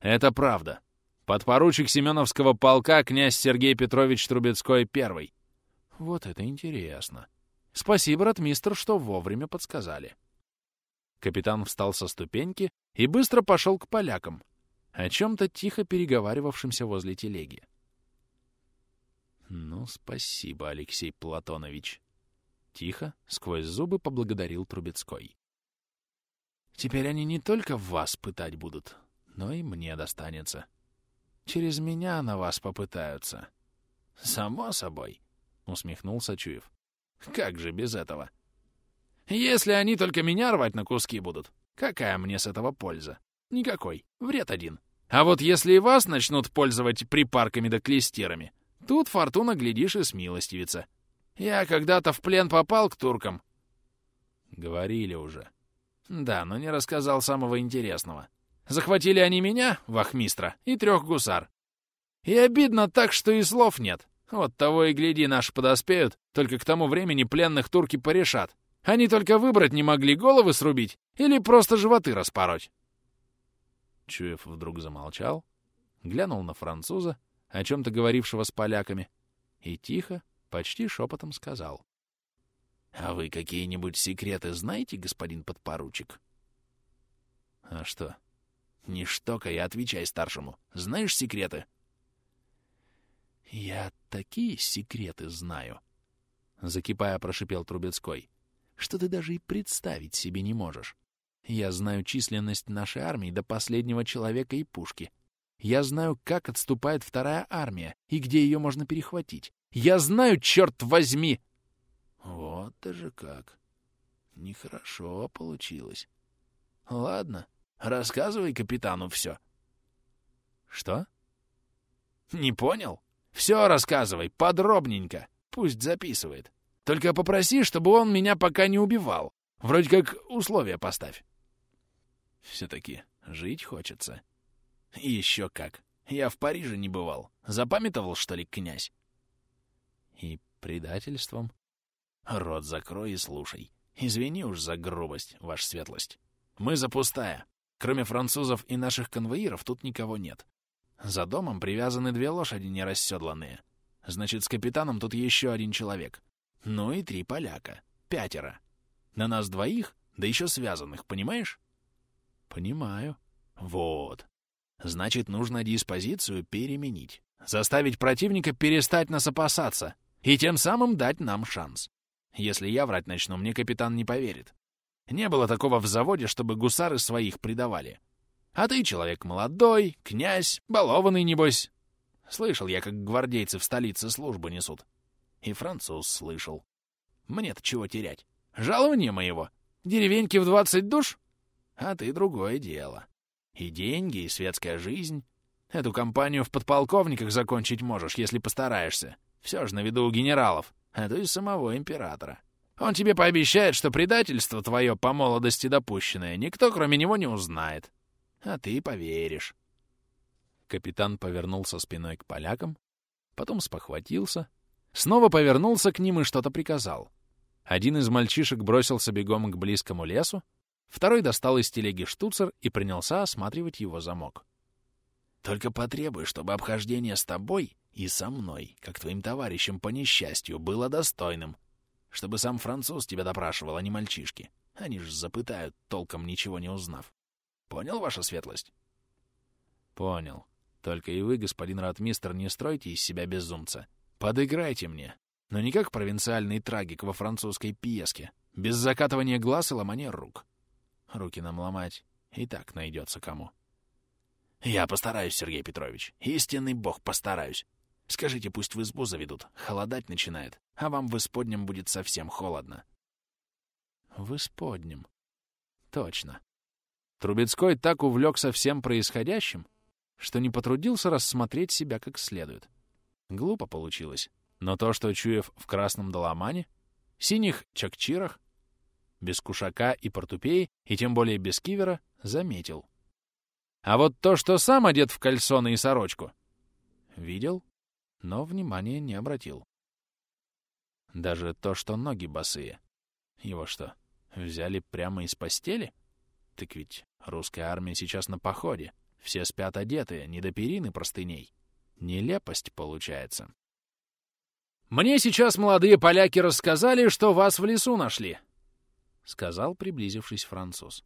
«Это правда. Подпоручик Семеновского полка князь Сергей Петрович Трубецкой первый». «Вот это интересно», Спасибо, ратмистр, что вовремя подсказали. Капитан встал со ступеньки и быстро пошел к полякам, о чем-то тихо переговаривавшимся возле телеги. «Ну, спасибо, Алексей Платонович», — тихо, сквозь зубы поблагодарил Трубецкой. «Теперь они не только вас пытать будут, но и мне достанется. Через меня на вас попытаются». «Само собой», — усмехнулся Чуев. «Как же без этого?» «Если они только меня рвать на куски будут, какая мне с этого польза? Никакой. Вред один. А вот если и вас начнут пользовать припарками да клестерами, тут фортуна, глядишь, и смилостивится. Я когда-то в плен попал к туркам». «Говорили уже». «Да, но не рассказал самого интересного. Захватили они меня, вахмистра, и трех гусар. И обидно так, что и слов нет. Вот того и гляди, наши подоспеют, только к тому времени пленных турки порешат. Они только выбрать не могли головы срубить или просто животы распороть. Чуев вдруг замолчал, глянул на француза, о чем-то говорившего с поляками, и тихо, почти шепотом сказал. — А вы какие-нибудь секреты знаете, господин подпоручик? — А что? — Не что-ка, я отвечай старшему. Знаешь секреты? — «Я такие секреты знаю», — закипая прошипел Трубецкой, «что ты даже и представить себе не можешь. Я знаю численность нашей армии до последнего человека и пушки. Я знаю, как отступает вторая армия и где ее можно перехватить. Я знаю, черт возьми!» «Вот даже как! Нехорошо получилось. Ладно, рассказывай капитану все». «Что?» «Не понял?» Все рассказывай, подробненько. Пусть записывает. Только попроси, чтобы он меня пока не убивал. Вроде как условия поставь. Все-таки жить хочется. Еще как. Я в Париже не бывал. Запамятовал, что ли, князь? И предательством? Рот закрой и слушай. Извини уж за грубость, ваша светлость. Мы за пустая. Кроме французов и наших конвоиров тут никого нет. За домом привязаны две лошади нерасседланные. Значит, с капитаном тут еще один человек. Ну и три поляка. Пятеро. На нас двоих, да еще связанных, понимаешь? Понимаю. Вот. Значит, нужно диспозицию переменить. Заставить противника перестать нас опасаться. И тем самым дать нам шанс. Если я врать начну, мне капитан не поверит. Не было такого в заводе, чтобы гусары своих предавали. А ты человек молодой, князь, балованный, небось. Слышал я, как гвардейцы в столице службу несут. И француз слышал. Мне-то чего терять? Жалование моего? Деревеньки в двадцать душ? А ты другое дело. И деньги, и светская жизнь. Эту компанию в подполковниках закончить можешь, если постараешься. Все же на виду у генералов, а то и самого императора. Он тебе пообещает, что предательство твое по молодости допущенное никто, кроме него, не узнает а ты поверишь. Капитан повернулся спиной к полякам, потом спохватился, снова повернулся к ним и что-то приказал. Один из мальчишек бросился бегом к близкому лесу, второй достал из телеги штуцер и принялся осматривать его замок. «Только потребуй, чтобы обхождение с тобой и со мной, как твоим товарищем по несчастью, было достойным, чтобы сам француз тебя допрашивал, а не мальчишки. Они ж запытают, толком ничего не узнав. Понял, ваша светлость? Понял. Только и вы, господин ратмистр, не стройте из себя безумца. Подыграйте мне. Но не как провинциальный трагик во французской пьеске, без закатывания глаз и ломания рук. Руки нам ломать и так найдется кому. Я постараюсь, Сергей Петрович. Истинный бог, постараюсь. Скажите, пусть в избу заведут. Холодать начинает, а вам в исподнем будет совсем холодно. В исподнем. Точно. Трубецкой так увлекся всем происходящим, что не потрудился рассмотреть себя как следует. Глупо получилось. Но то, что Чуев в красном доломане, синих чакчирах, без кушака и портупеи, и тем более без кивера, заметил. А вот то, что сам одет в кальсоны и сорочку, видел, но внимания не обратил. Даже то, что ноги босые. Его что, взяли прямо из постели? Так ведь русская армия сейчас на походе. Все спят одетые, не до перины простыней. Нелепость получается. «Мне сейчас молодые поляки рассказали, что вас в лесу нашли», — сказал, приблизившись француз.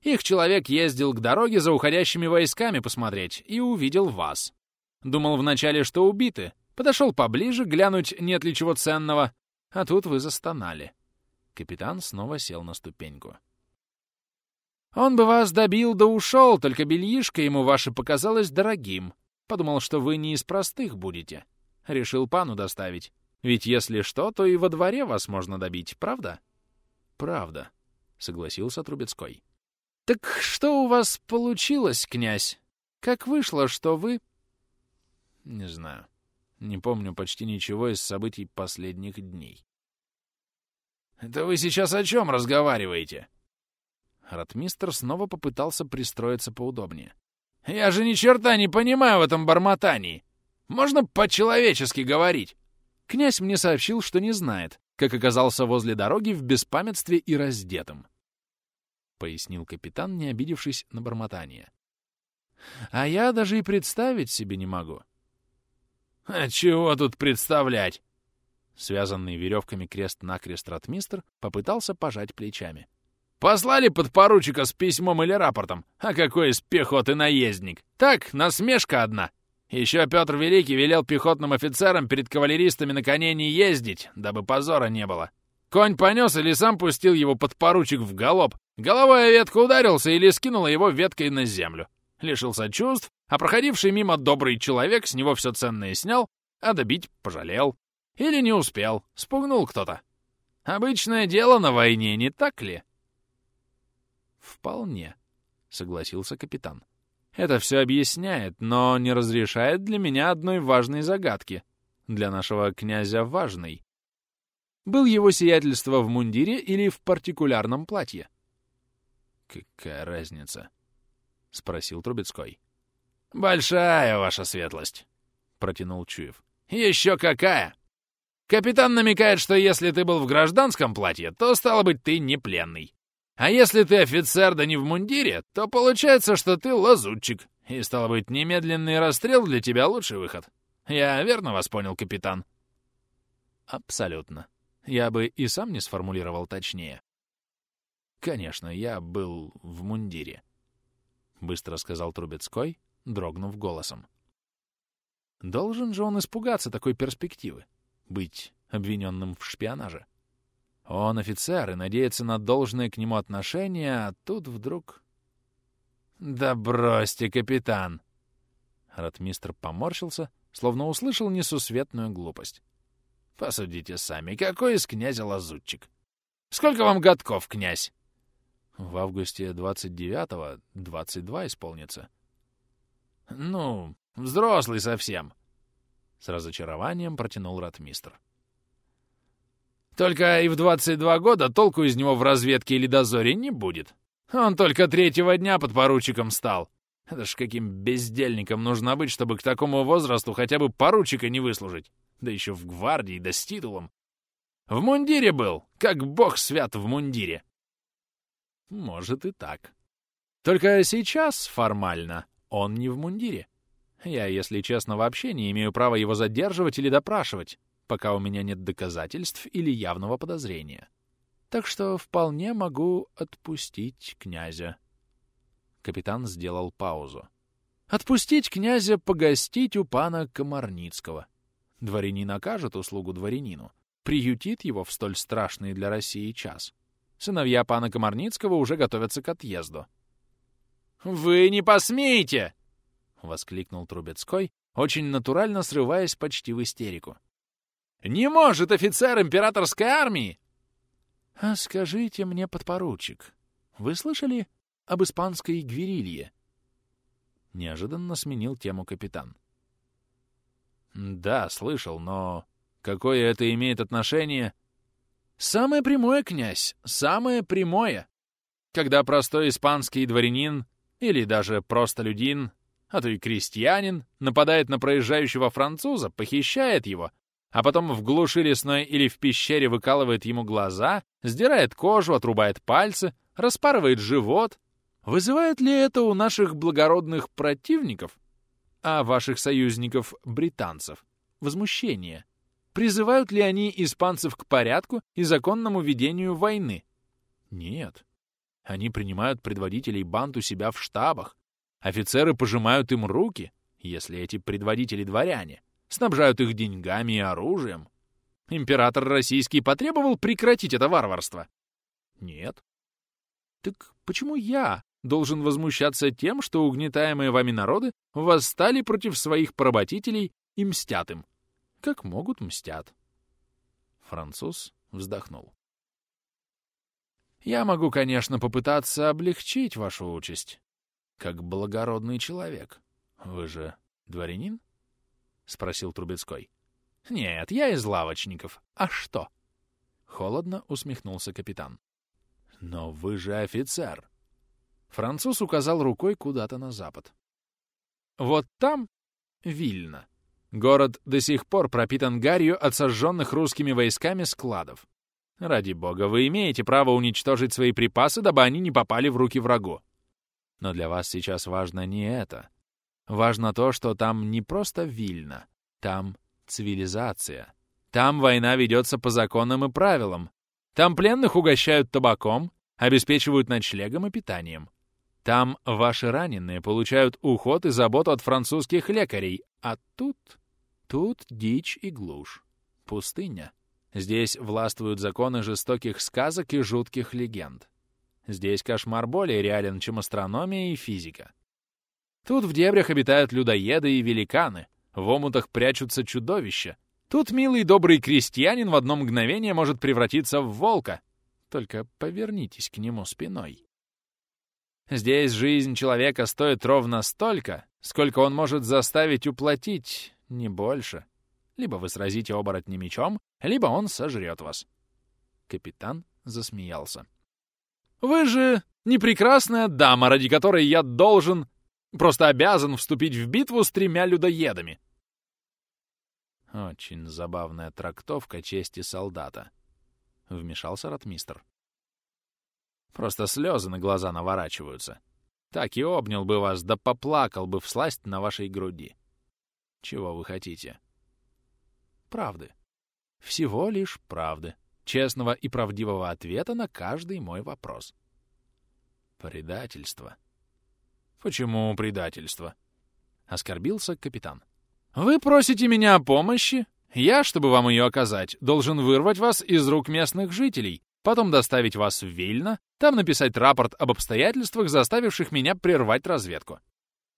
«Их человек ездил к дороге за уходящими войсками посмотреть и увидел вас. Думал вначале, что убиты. Подошел поближе, глянуть, нет ли чего ценного. А тут вы застонали». Капитан снова сел на ступеньку. «Он бы вас добил да ушел, только бельишко ему ваше показалось дорогим. Подумал, что вы не из простых будете. Решил пану доставить. Ведь если что, то и во дворе вас можно добить, правда?» «Правда», — согласился Трубецкой. «Так что у вас получилось, князь? Как вышло, что вы...» «Не знаю. Не помню почти ничего из событий последних дней». «Это вы сейчас о чем разговариваете?» Ратмистр снова попытался пристроиться поудобнее. «Я же ни черта не понимаю в этом бормотании. Можно по-человечески говорить?» Князь мне сообщил, что не знает, как оказался возле дороги в беспамятстве и раздетым. Пояснил капитан, не обидевшись на бормотание. А я даже и представить себе не могу. А чего тут представлять? Связанный веревками крест-накрест ратмистр попытался пожать плечами. Послали подпоручика с письмом или рапортом. А какой из пехоты наездник? Так, насмешка одна. Еще Петр Великий велел пехотным офицерам перед кавалеристами на коне не ездить, дабы позора не было. Конь понес или сам пустил его подпоручик в галоп. Головой о ветку ударился или скинула его веткой на землю. Лишился чувств, а проходивший мимо добрый человек с него все ценное снял, а добить пожалел. Или не успел, спугнул кто-то. Обычное дело на войне, не так ли? «Вполне», — согласился капитан. Это все объясняет, но не разрешает для меня одной важной загадки. Для нашего князя важной. Был его сиятельство в мундире или в партикулярном платье? «Какая разница?» — спросил Трубецкой. «Большая ваша светлость», — протянул Чуев. «Еще какая! Капитан намекает, что если ты был в гражданском платье, то, стало быть, ты не пленный. А если ты офицер, да не в мундире, то получается, что ты лазутчик. И, стало быть, немедленный расстрел для тебя лучший выход. Я верно вас понял, капитан?» «Абсолютно. Я бы и сам не сформулировал точнее». «Конечно, я был в мундире», — быстро сказал Трубецкой, дрогнув голосом. «Должен же он испугаться такой перспективы — быть обвиненным в шпионаже». Он офицер и надеется на должное к нему отношение, а тут вдруг... «Да бросьте, капитан!» Ратмистр поморщился, словно услышал несусветную глупость. «Посудите сами, какой из князя лазутчик? Сколько вам годков, князь?» «В августе 29-го 22 исполнится». «Ну, взрослый совсем!» С разочарованием протянул ратмистр. Только и в 22 года толку из него в разведке или дозоре не будет. Он только третьего дня под поручиком стал. Это ж каким бездельником нужно быть, чтобы к такому возрасту хотя бы поручика не выслужить. Да еще в гвардии, да с титулом. В мундире был, как бог свят в мундире. Может и так. Только сейчас, формально, он не в мундире. Я, если честно, вообще не имею права его задерживать или допрашивать пока у меня нет доказательств или явного подозрения. Так что вполне могу отпустить князя. Капитан сделал паузу. Отпустить князя погостить у пана Комарницкого. Дворянин окажет услугу дворянину, приютит его в столь страшный для России час. Сыновья пана Комарницкого уже готовятся к отъезду. «Вы не посмеете!» — воскликнул Трубецкой, очень натурально срываясь почти в истерику. Не может офицер императорской армии!» «А скажите мне, подпоручик, вы слышали об испанской гвирилье?» Неожиданно сменил тему капитан. «Да, слышал, но какое это имеет отношение?» «Самое прямое, князь, самое прямое. Когда простой испанский дворянин или даже просто людин, а то и крестьянин, нападает на проезжающего француза, похищает его, а потом в глуши лесной или в пещере выкалывает ему глаза, сдирает кожу, отрубает пальцы, распарывает живот. Вызывает ли это у наших благородных противников, а ваших союзников, британцев, возмущение? Призывают ли они испанцев к порядку и законному ведению войны? Нет. Они принимают предводителей банд у себя в штабах. Офицеры пожимают им руки, если эти предводители дворяне, снабжают их деньгами и оружием. Император российский потребовал прекратить это варварство? Нет. Так почему я должен возмущаться тем, что угнетаемые вами народы восстали против своих поработителей и мстят им? Как могут, мстят. Француз вздохнул. Я могу, конечно, попытаться облегчить вашу участь, как благородный человек. Вы же дворянин? — спросил Трубецкой. «Нет, я из лавочников. А что?» Холодно усмехнулся капитан. «Но вы же офицер!» Француз указал рукой куда-то на запад. «Вот там Вильна. Город до сих пор пропитан гарью от сожженных русскими войсками складов. Ради бога, вы имеете право уничтожить свои припасы, дабы они не попали в руки врагу. Но для вас сейчас важно не это. Важно то, что там не просто Вильна, там цивилизация. Там война ведется по законам и правилам. Там пленных угощают табаком, обеспечивают ночлегом и питанием. Там ваши раненые получают уход и заботу от французских лекарей, а тут... Тут дичь и глушь. Пустыня. Здесь властвуют законы жестоких сказок и жутких легенд. Здесь кошмар более реален, чем астрономия и физика. Тут в дебрях обитают людоеды и великаны, в омутах прячутся чудовища. Тут милый добрый крестьянин в одно мгновение может превратиться в волка. Только повернитесь к нему спиной. Здесь жизнь человека стоит ровно столько, сколько он может заставить уплатить, не больше. Либо вы сразите оборотня мечом, либо он сожрет вас. Капитан засмеялся. «Вы же не прекрасная дама, ради которой я должен Просто обязан вступить в битву с тремя людоедами. Очень забавная трактовка чести солдата. Вмешался ротмистр. Просто слезы на глаза наворачиваются. Так и обнял бы вас, да поплакал бы всласть на вашей груди. Чего вы хотите? Правды. Всего лишь правды. Честного и правдивого ответа на каждый мой вопрос. Предательство. «Почему предательство?» — оскорбился капитан. «Вы просите меня о помощи? Я, чтобы вам ее оказать, должен вырвать вас из рук местных жителей, потом доставить вас в Вильно, там написать рапорт об обстоятельствах, заставивших меня прервать разведку.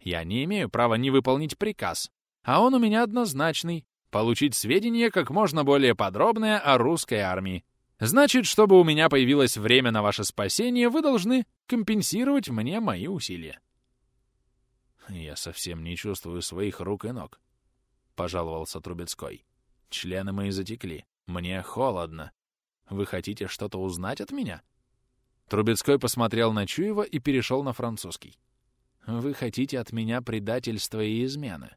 Я не имею права не выполнить приказ, а он у меня однозначный — получить сведения как можно более подробные о русской армии. Значит, чтобы у меня появилось время на ваше спасение, вы должны компенсировать мне мои усилия. «Я совсем не чувствую своих рук и ног», — пожаловался Трубецкой. «Члены мои затекли. Мне холодно. Вы хотите что-то узнать от меня?» Трубецкой посмотрел на Чуева и перешел на французский. «Вы хотите от меня предательства и измены?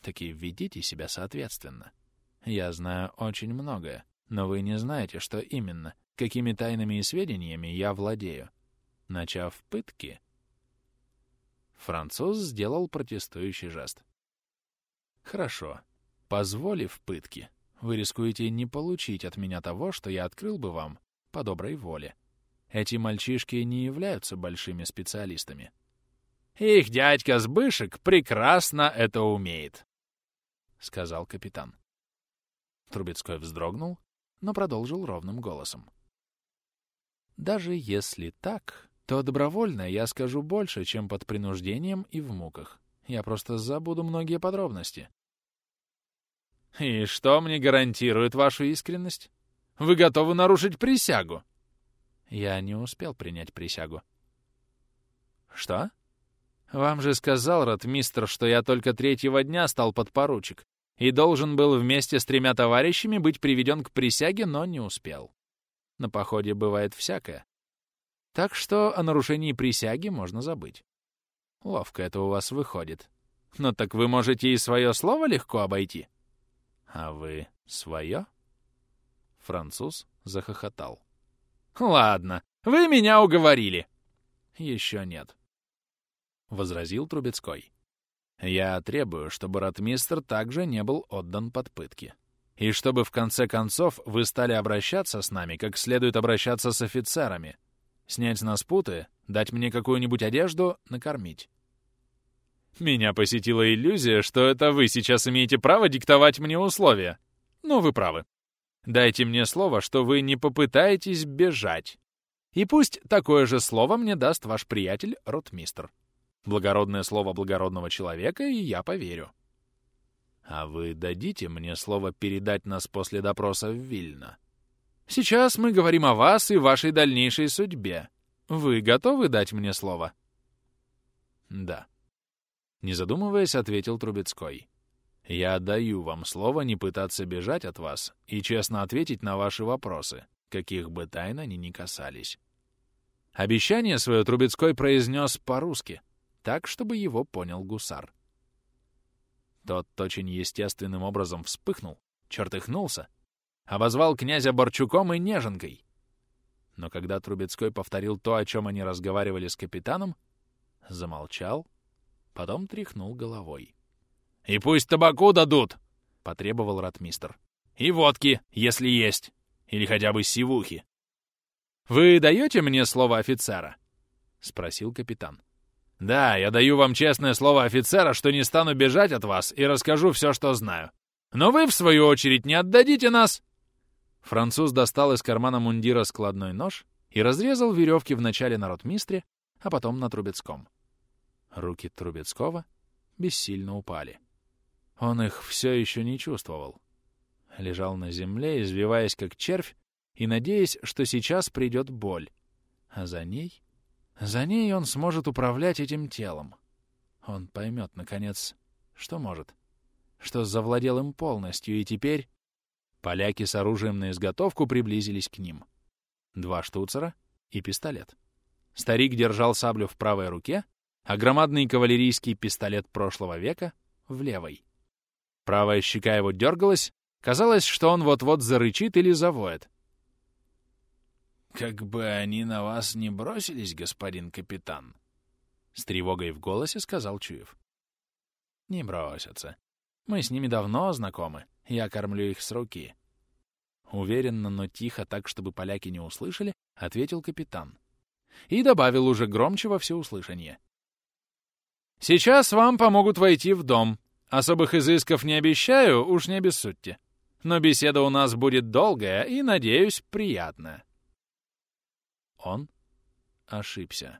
Так и ведите себя соответственно. Я знаю очень многое, но вы не знаете, что именно, какими тайнами и сведениями я владею. Начав пытки, Француз сделал протестующий жест. «Хорошо. Позволив пытки, вы рискуете не получить от меня того, что я открыл бы вам по доброй воле. Эти мальчишки не являются большими специалистами. Их дядька Сбышек прекрасно это умеет», — сказал капитан. Трубецкой вздрогнул, но продолжил ровным голосом. «Даже если так, то добровольно я скажу больше, чем под принуждением и в муках. Я просто забуду многие подробности. «И что мне гарантирует вашу искренность? Вы готовы нарушить присягу?» Я не успел принять присягу. «Что?» «Вам же сказал, ротмистр, что я только третьего дня стал подпоручик и должен был вместе с тремя товарищами быть приведен к присяге, но не успел. На походе бывает всякое. Так что о нарушении присяги можно забыть. Ловко это у вас выходит. Но так вы можете и свое слово легко обойти. А вы свое? Француз захохотал. Ладно, вы меня уговорили. Еще нет. Возразил Трубецкой. Я требую, чтобы ротмистр также не был отдан под пытки. И чтобы в конце концов вы стали обращаться с нами, как следует обращаться с офицерами. Снять с нас путы, дать мне какую-нибудь одежду, накормить. Меня посетила иллюзия, что это вы сейчас имеете право диктовать мне условия. Но вы правы. Дайте мне слово, что вы не попытаетесь бежать. И пусть такое же слово мне даст ваш приятель Ротмистр. Благородное слово благородного человека, и я поверю. А вы дадите мне слово передать нас после допроса в Вильно? Сейчас мы говорим о вас и вашей дальнейшей судьбе. Вы готовы дать мне слово? Да. Не задумываясь, ответил Трубецкой. Я даю вам слово не пытаться бежать от вас и честно ответить на ваши вопросы, каких бы тайн они ни касались. Обещание свое Трубецкой произнес по-русски, так, чтобы его понял гусар. Тот очень естественным образом вспыхнул, чертыхнулся, обозвал князя Борчуком и Неженкой. Но когда Трубецкой повторил то, о чем они разговаривали с капитаном, замолчал, потом тряхнул головой. «И пусть табаку дадут!» — потребовал ратмистр. «И водки, если есть, или хотя бы сивухи». «Вы даете мне слово офицера?» — спросил капитан. «Да, я даю вам честное слово офицера, что не стану бежать от вас и расскажу все, что знаю. Но вы, в свою очередь, не отдадите нас!» Француз достал из кармана мундира складной нож и разрезал веревки вначале на ротмистре, а потом на Трубецком. Руки Трубецкого бессильно упали. Он их все еще не чувствовал. Лежал на земле, извиваясь как червь, и надеясь, что сейчас придет боль. А за ней за ней он сможет управлять этим телом. Он поймет, наконец, что может. Что завладел им полностью, и теперь... Поляки с оружием на изготовку приблизились к ним. Два штуцера и пистолет. Старик держал саблю в правой руке, а громадный кавалерийский пистолет прошлого века — в левой. Правая щека его дергалась, казалось, что он вот-вот зарычит или завоет. «Как бы они на вас не бросились, господин капитан!» С тревогой в голосе сказал Чуев. «Не бросятся. Мы с ними давно знакомы. Я кормлю их с руки». Уверенно, но тихо, так, чтобы поляки не услышали, ответил капитан. И добавил уже громче во всеуслышание. «Сейчас вам помогут войти в дом. Особых изысков не обещаю, уж не обессудьте. Но беседа у нас будет долгая и, надеюсь, приятная». Он ошибся.